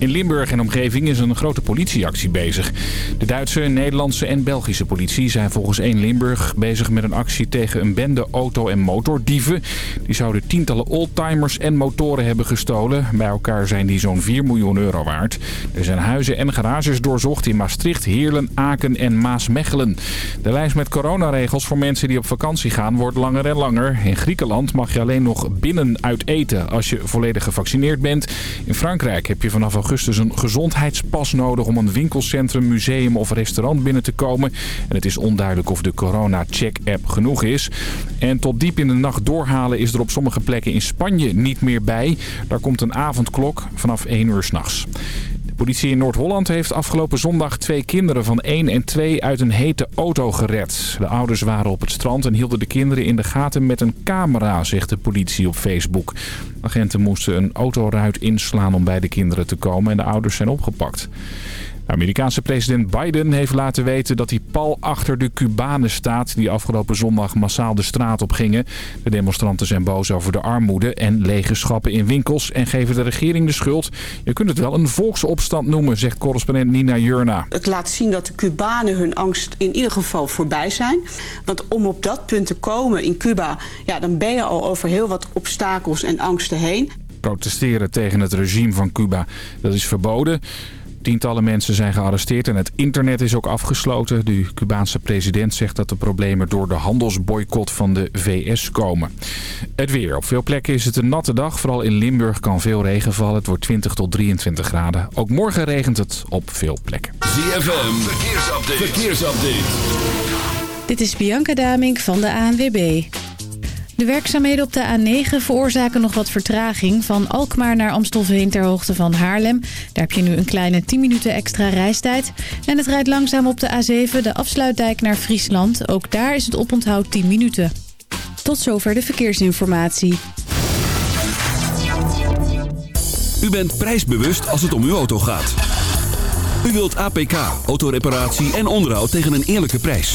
In Limburg en omgeving is een grote politieactie bezig. De Duitse, Nederlandse en Belgische politie zijn volgens 1 Limburg bezig met een actie tegen een bende auto- en motordieven. Die zouden tientallen oldtimers en motoren hebben gestolen. Bij elkaar zijn die zo'n 4 miljoen euro waard. Er zijn huizen en garages doorzocht in Maastricht, Heerlen, Aken en Maasmechelen. De lijst met coronaregels voor mensen die op vakantie gaan wordt langer en langer. In Griekenland mag je alleen nog binnen uit eten als je volledig gevaccineerd bent. In Frankrijk heb je vanaf augustus augustus een gezondheidspas nodig om een winkelcentrum, museum of restaurant binnen te komen. En het is onduidelijk of de corona-check-app genoeg is. En tot diep in de nacht doorhalen is er op sommige plekken in Spanje niet meer bij. Daar komt een avondklok vanaf 1 uur s'nachts. Politie in Noord-Holland heeft afgelopen zondag twee kinderen van 1 en 2 uit een hete auto gered. De ouders waren op het strand en hielden de kinderen in de gaten met een camera, zegt de politie op Facebook. Agenten moesten een autoruit inslaan om bij de kinderen te komen en de ouders zijn opgepakt. Amerikaanse president Biden heeft laten weten dat hij pal achter de Cubanen staat... die afgelopen zondag massaal de straat op gingen. De demonstranten zijn boos over de armoede en lege schappen in winkels... en geven de regering de schuld. Je kunt het wel een volksopstand noemen, zegt correspondent Nina Jurna. Het laat zien dat de Cubanen hun angst in ieder geval voorbij zijn. Want om op dat punt te komen in Cuba... Ja, dan ben je al over heel wat obstakels en angsten heen. Protesteren tegen het regime van Cuba, dat is verboden... Tientallen mensen zijn gearresteerd en het internet is ook afgesloten. De Cubaanse president zegt dat de problemen door de handelsboycott van de VS komen. Het weer. Op veel plekken is het een natte dag. Vooral in Limburg kan veel regen vallen. Het wordt 20 tot 23 graden. Ook morgen regent het op veel plekken. ZFM. Verkeersupdate. Verkeersupdate. Dit is Bianca Damink van de ANWB. De werkzaamheden op de A9 veroorzaken nog wat vertraging. Van Alkmaar naar Amstelveen ter hoogte van Haarlem. Daar heb je nu een kleine 10 minuten extra reistijd. En het rijdt langzaam op de A7, de afsluitdijk naar Friesland. Ook daar is het oponthoud 10 minuten. Tot zover de verkeersinformatie. U bent prijsbewust als het om uw auto gaat. U wilt APK, autoreparatie en onderhoud tegen een eerlijke prijs.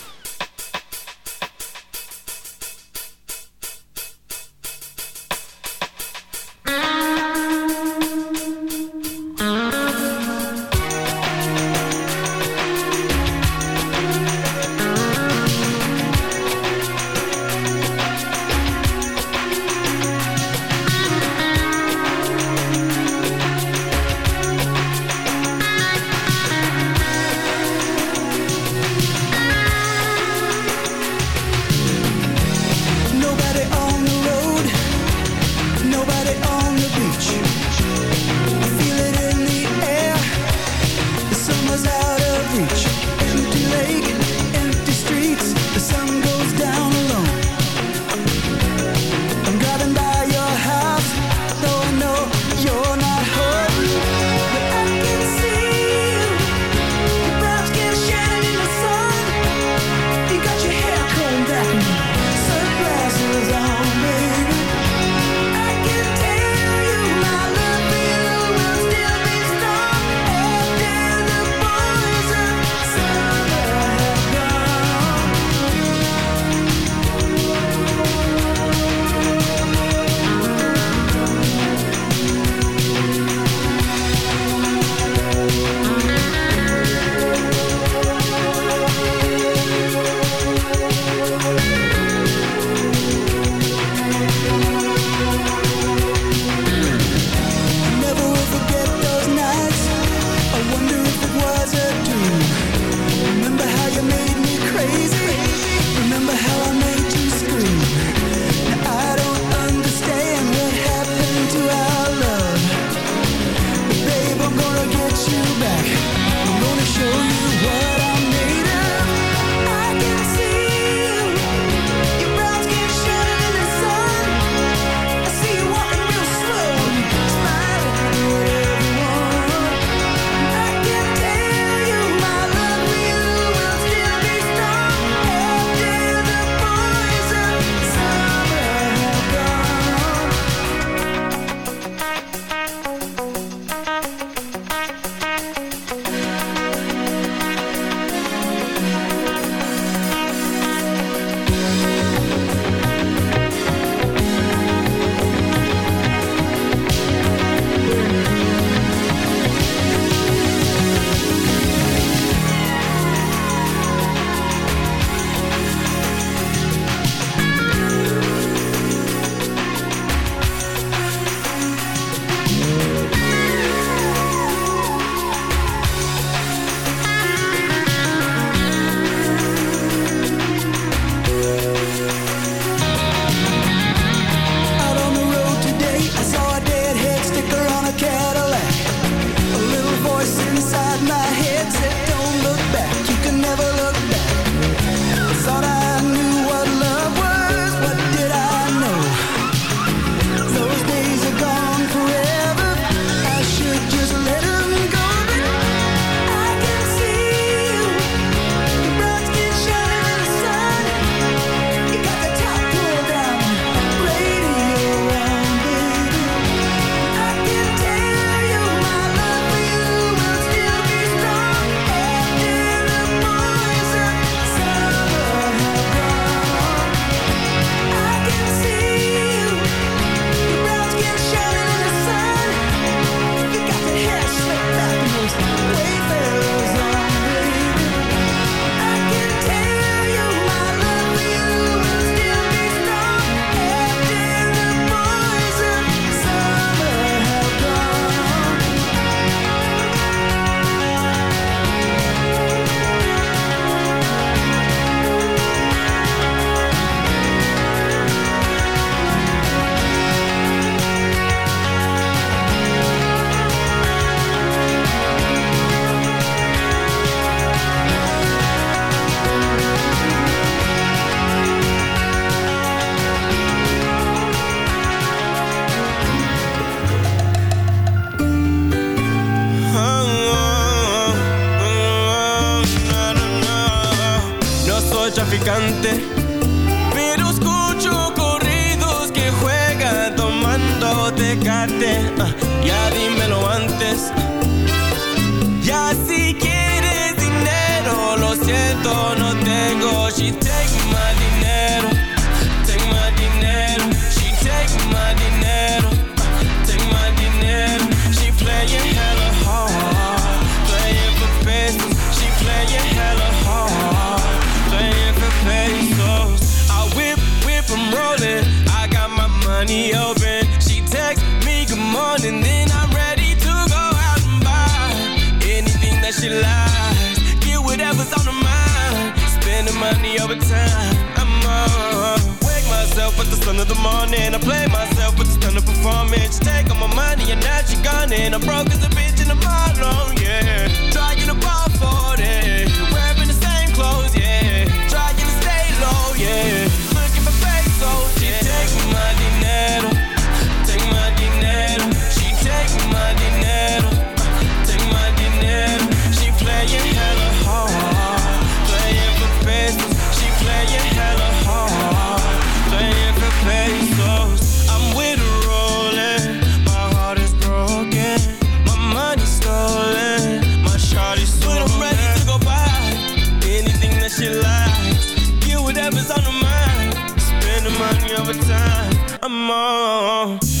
on.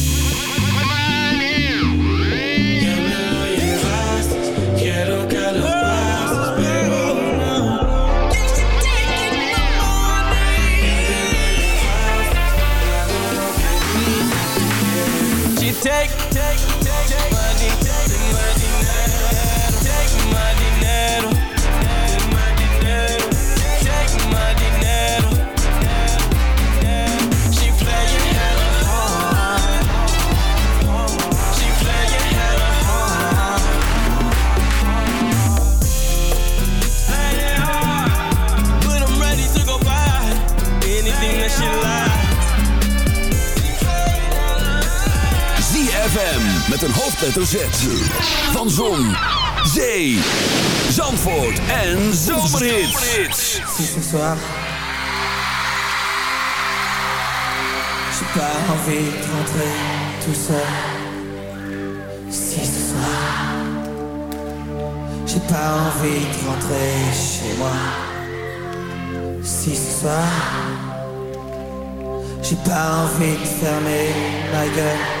zet van Zon, Zee, Zandvoort en Zomerhits. Ce soir, j'ai pas envie de rentrer tout seul. Si ce soir, j'ai pas envie de rentrer chez moi. Si ce soir, j'ai pas envie de fermer ma gueule.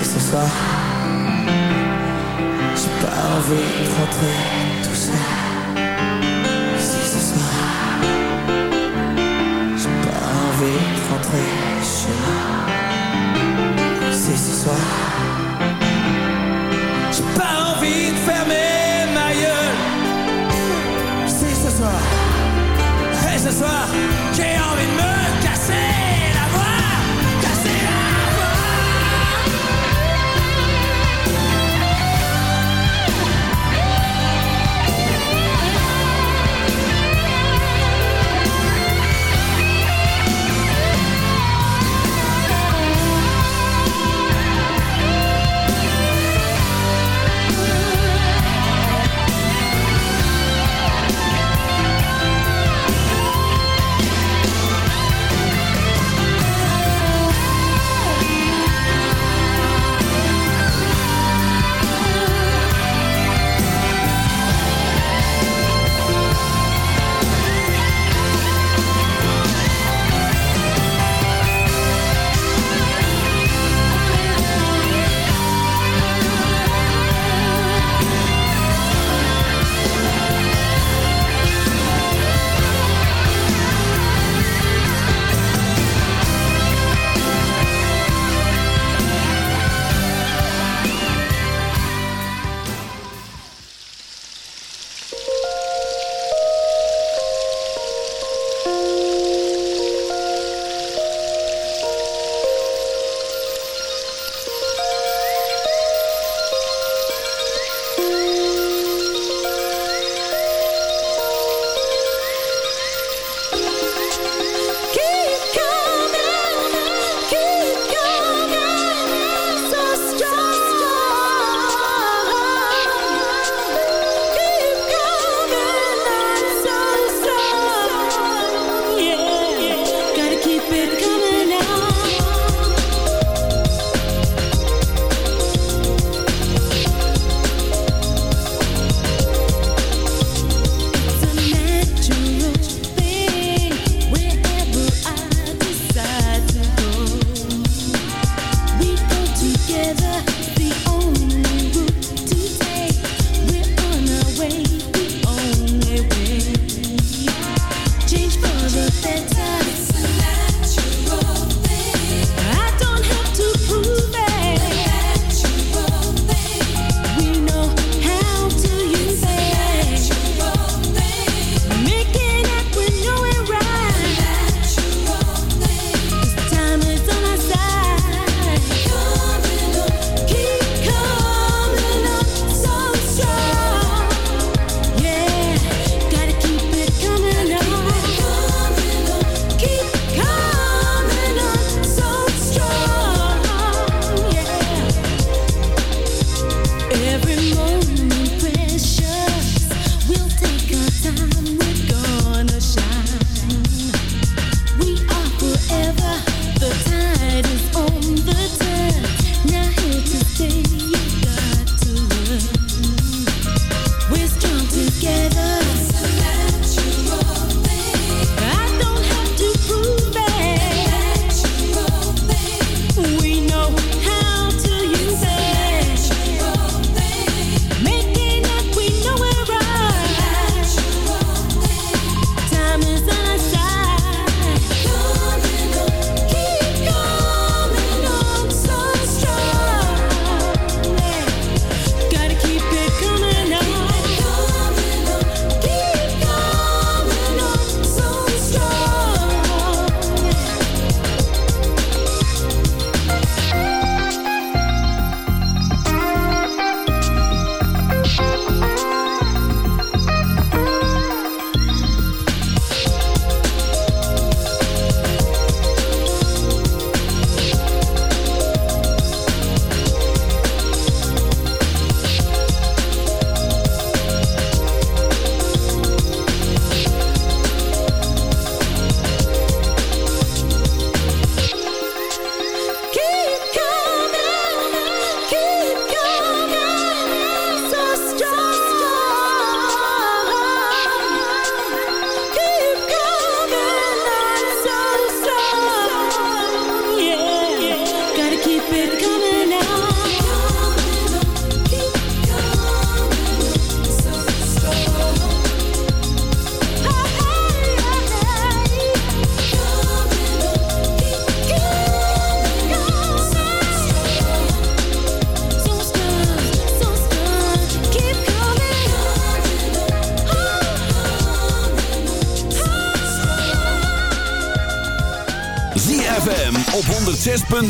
ici ce soir. J'ai pas envie de rentrer tout seul.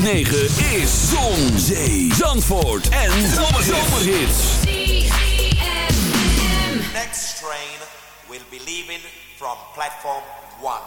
9 is Zon, Zee, Zandvoort en Zomerhits. Next train will be leaving from platform 1.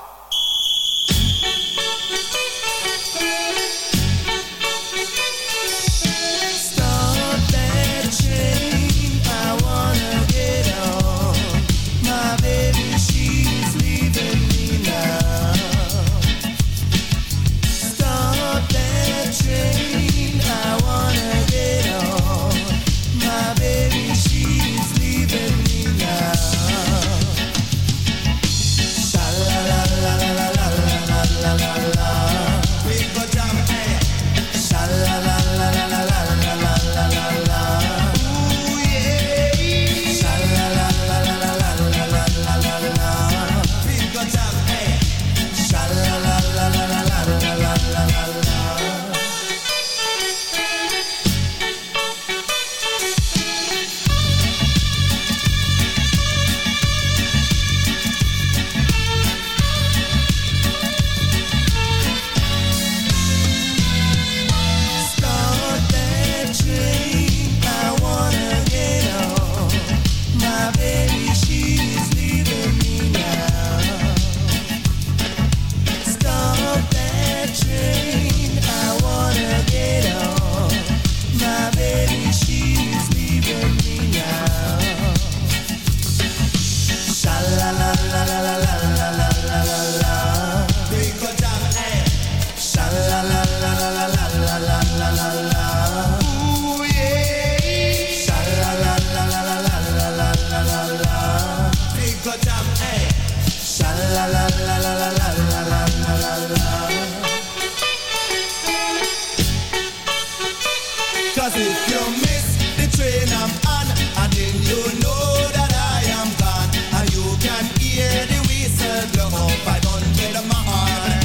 If you miss the train I'm on, and then you know that I am gone, and you can hear the whistle blow 500 miles,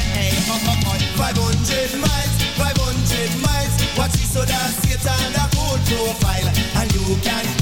500 miles, 500 miles. And you can.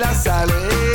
la sale.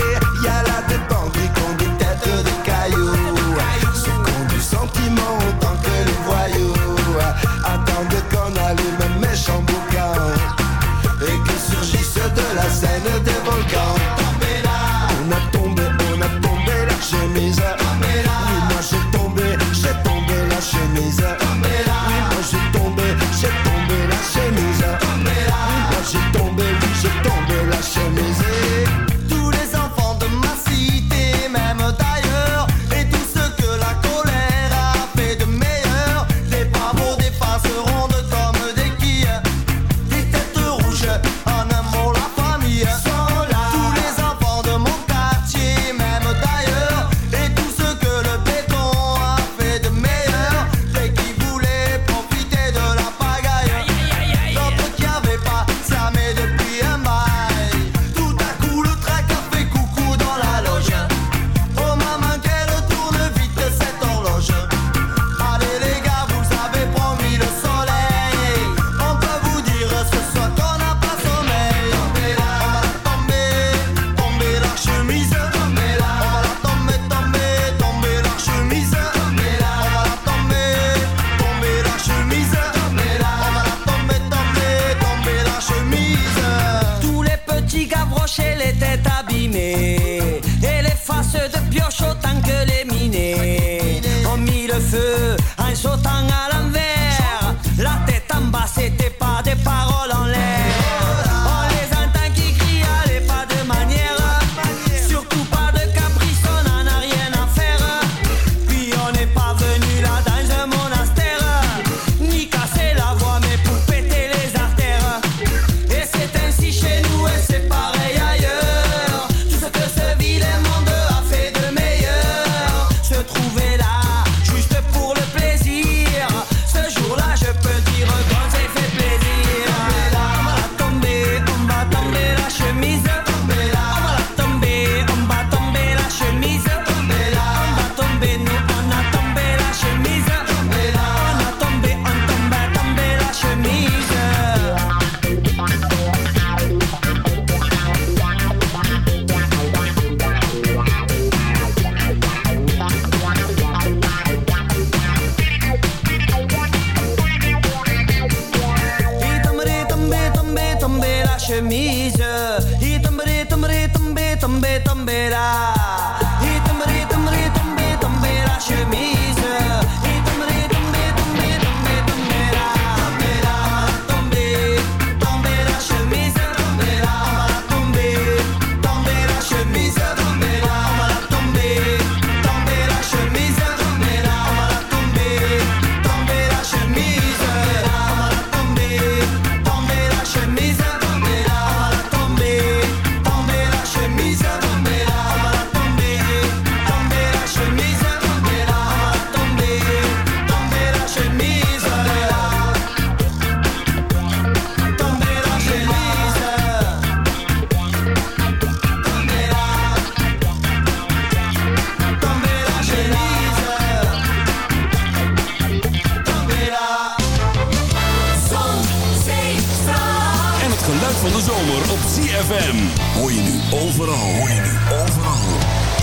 overal. Hoor je nu overal.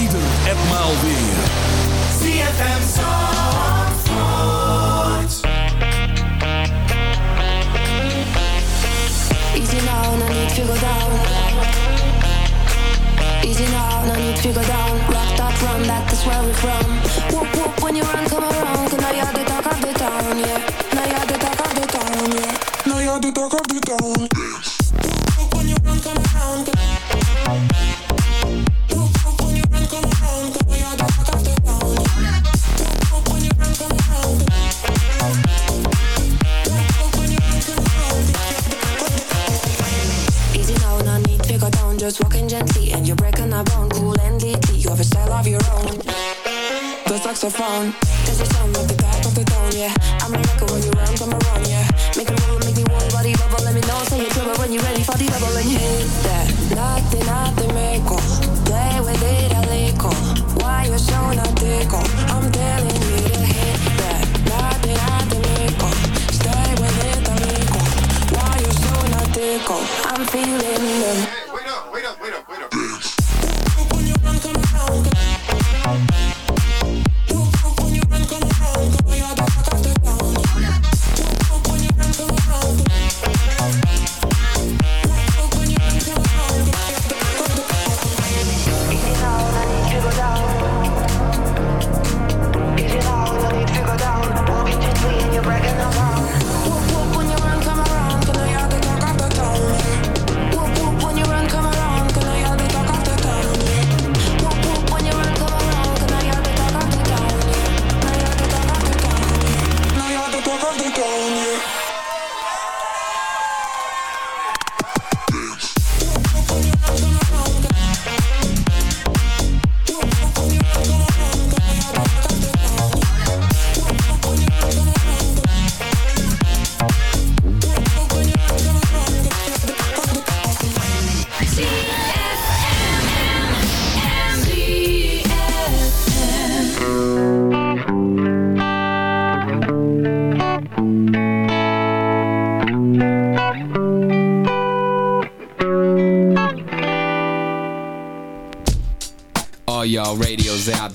Ieder en maal weer. ZFM Zandvoort. Easy now, no need to go down. Easy now, no need to go down. Rock that, run that, that's where we're from.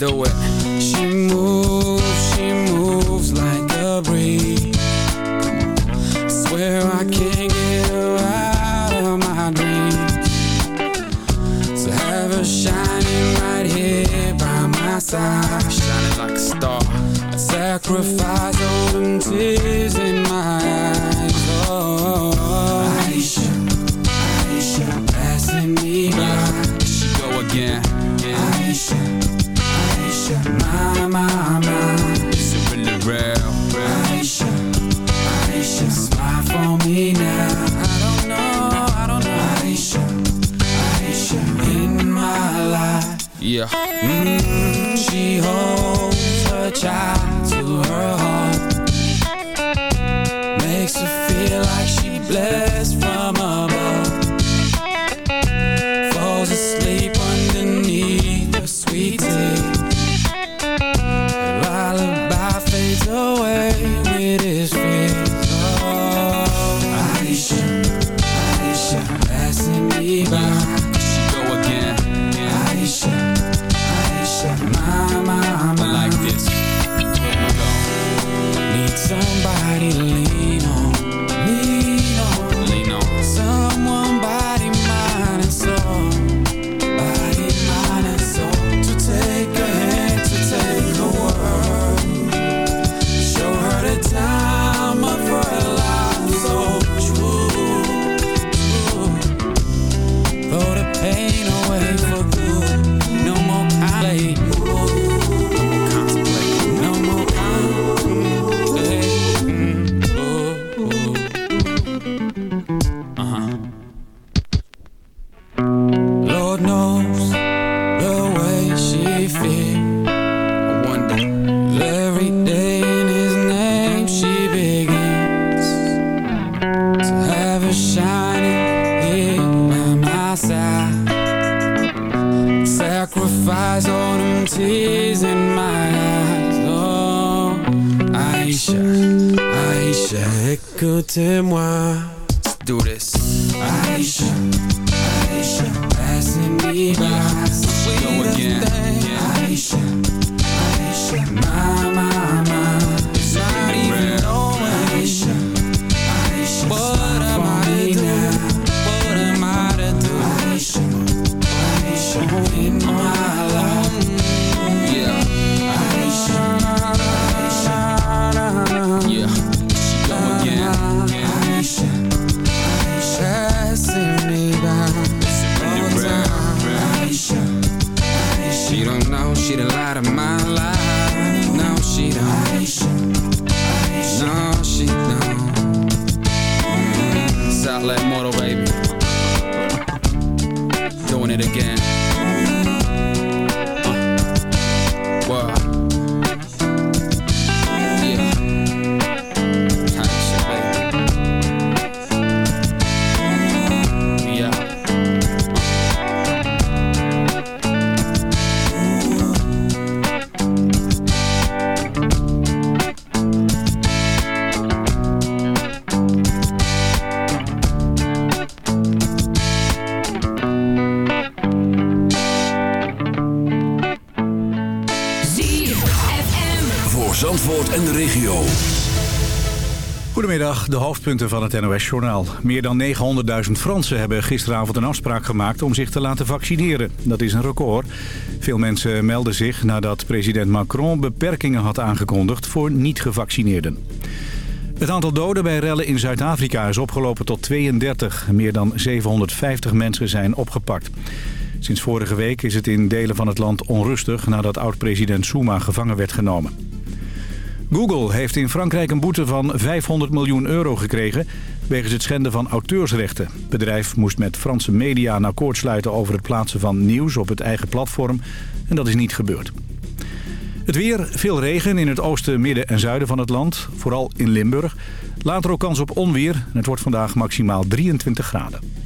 Do it. She moves, she moves like a breeze. I swear I can't get her out of my dreams. So have her shining right here by my side. Shining like a star. I sacrifice all them tears in my eyes. Oh, Aisha, my, my, my. Is it really real? Aisha, Aisha, smile for me now. I don't know, I don't know. Aisha, Aisha, in my life. Yeah. Mm, she holds her child to her heart. Makes her feel like she blessed hoofdpunten van het NOS-journaal. Meer dan 900.000 Fransen hebben gisteravond een afspraak gemaakt om zich te laten vaccineren. Dat is een record. Veel mensen melden zich nadat president Macron beperkingen had aangekondigd voor niet-gevaccineerden. Het aantal doden bij rellen in Zuid-Afrika is opgelopen tot 32. Meer dan 750 mensen zijn opgepakt. Sinds vorige week is het in delen van het land onrustig nadat oud-president Zuma gevangen werd genomen. Google heeft in Frankrijk een boete van 500 miljoen euro gekregen... wegens het schenden van auteursrechten. Het bedrijf moest met Franse media een akkoord sluiten over het plaatsen van nieuws op het eigen platform. En dat is niet gebeurd. Het weer, veel regen in het oosten, midden en zuiden van het land. Vooral in Limburg. Later ook kans op onweer. Het wordt vandaag maximaal 23 graden.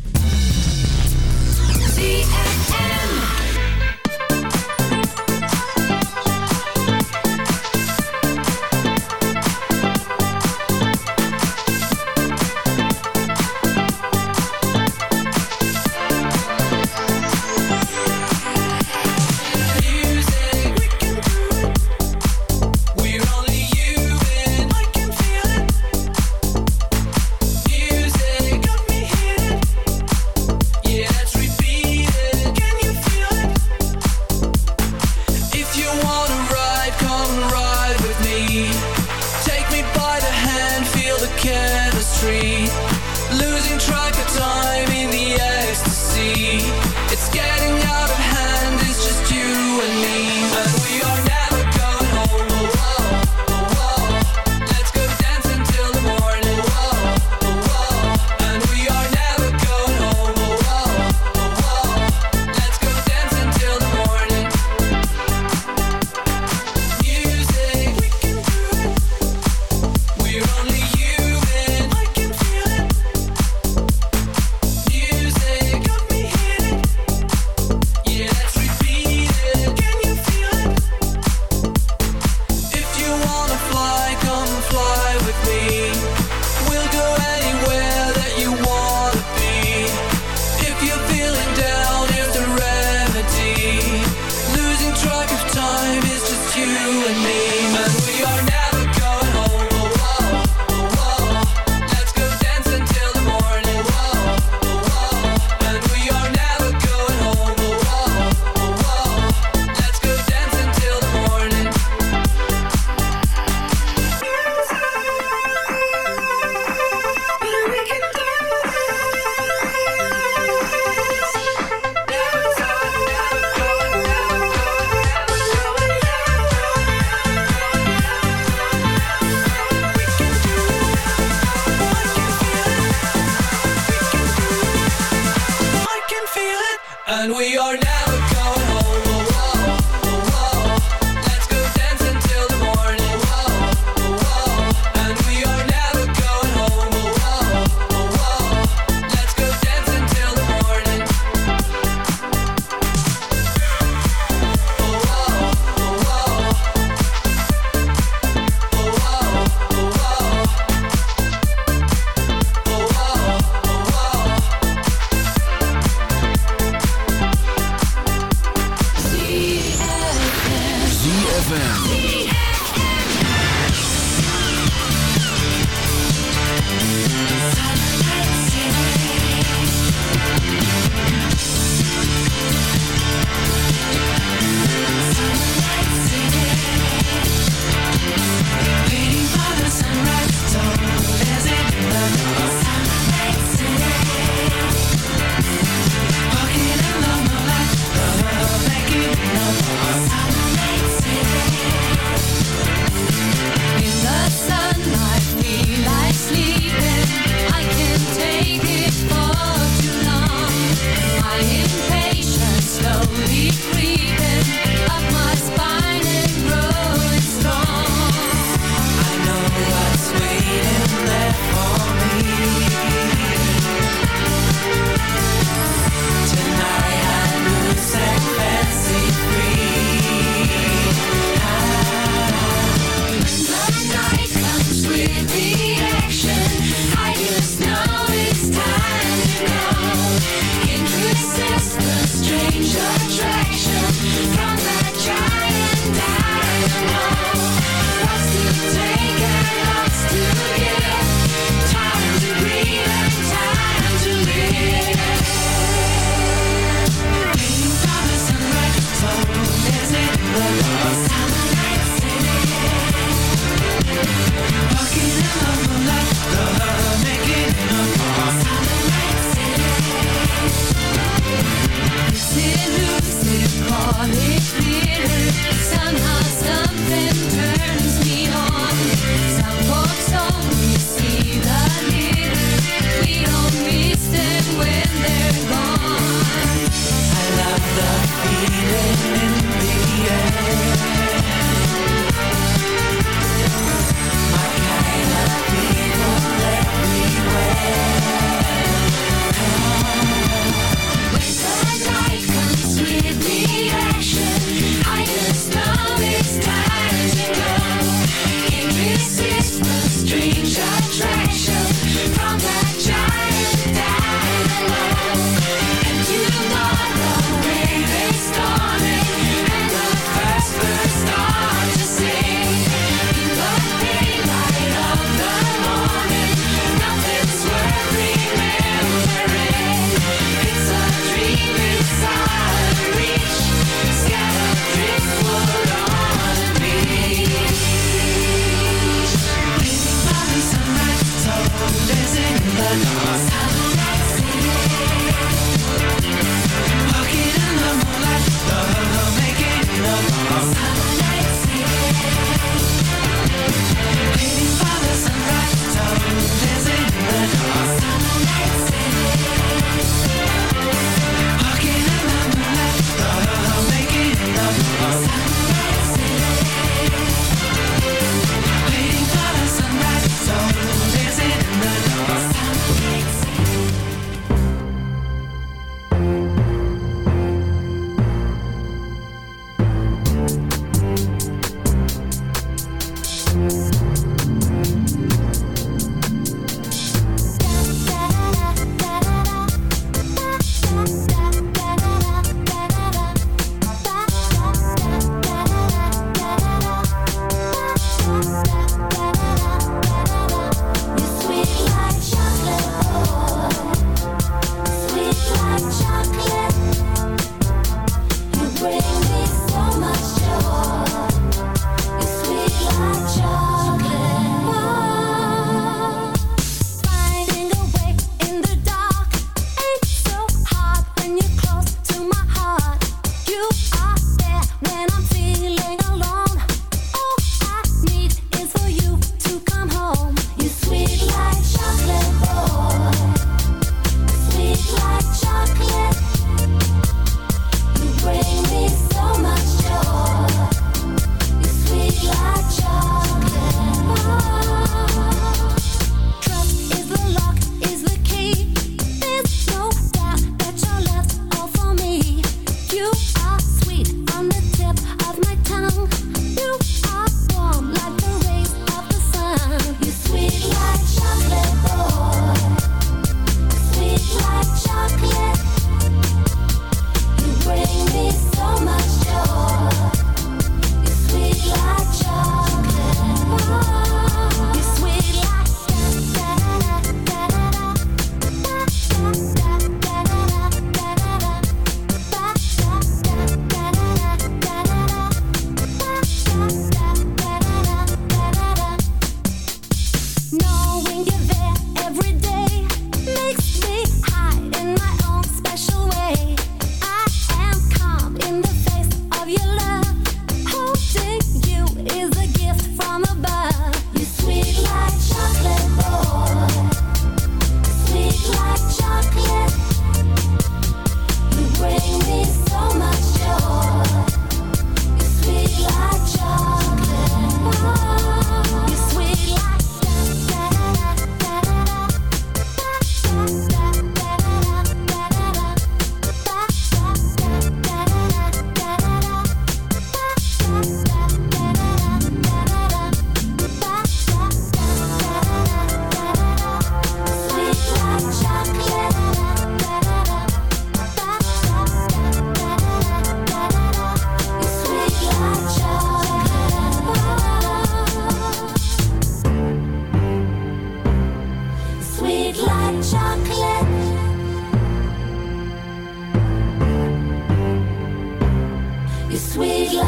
Dit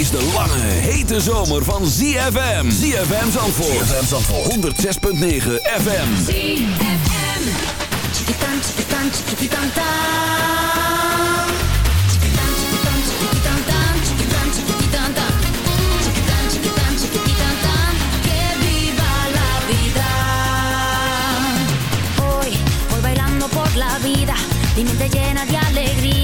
is de lange, hete zomer van ZFM. ZFM Zandvoort. ZFM Zandvoort. 106.9 FM. ZFM. Chikitan, chikitan, la vida, mi mente llena de alegría.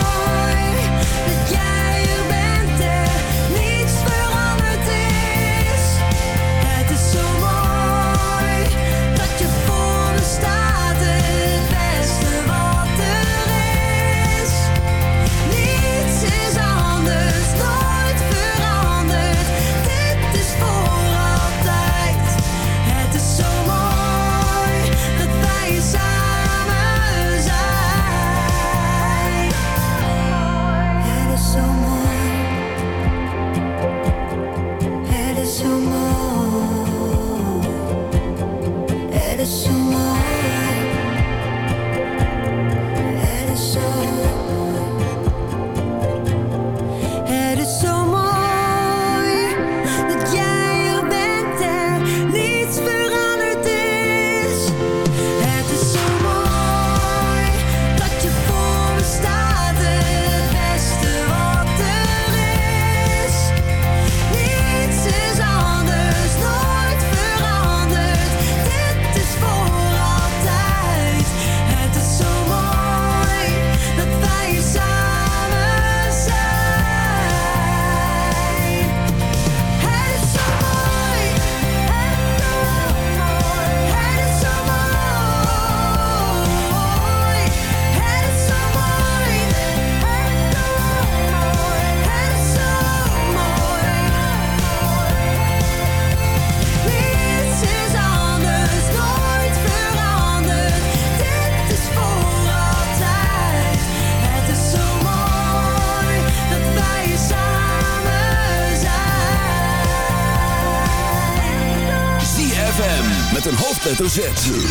Hoofdletter Z.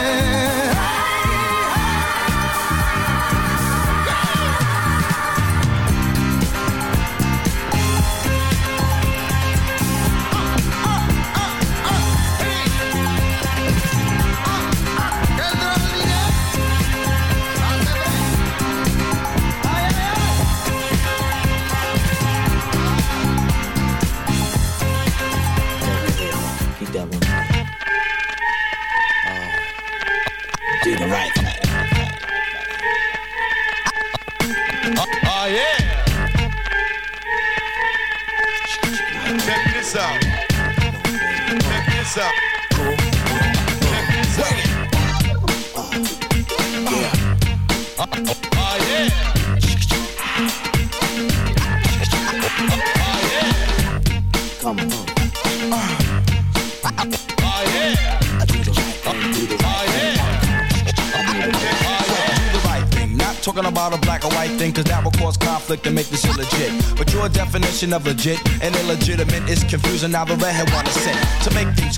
definition of legit and illegitimate is confusing. Now the redhead wanna say to make things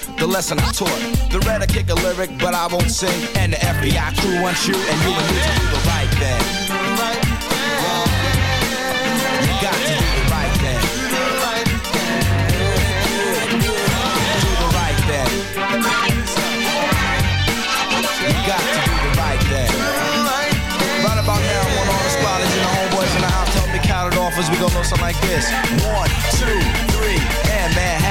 the lesson I taught. The red I kick a lyric, but I won't sing. And the FBI crew wants you, and you and me to do the right thing. You got to do the right thing. Do the right thing. You got to do the right thing. Right about now, I want all the squatters and the homeboys in the house. Help me count it off as we go something like this. One, two, three, and Manhattan,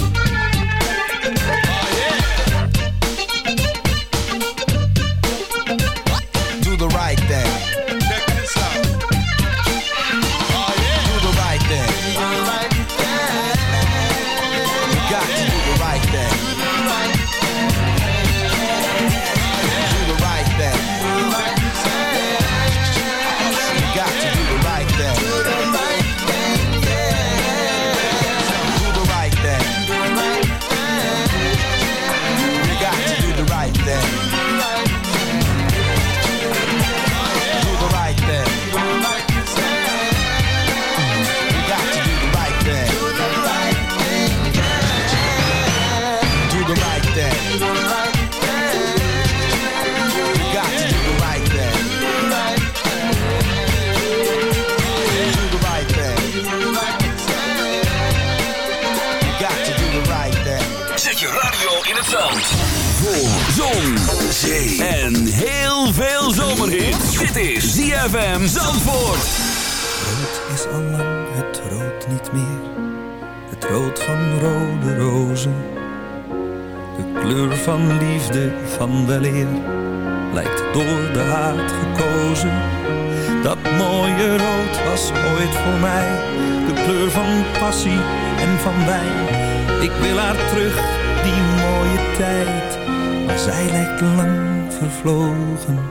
ZFM Zandvoort. Rood is al lang het rood niet meer. Het rood van rode rozen. De kleur van liefde, van weleer. Lijkt door de haat gekozen. Dat mooie rood was ooit voor mij. De kleur van passie en van wijn. Ik wil haar terug, die mooie tijd. Maar zij lijkt lang vervlogen.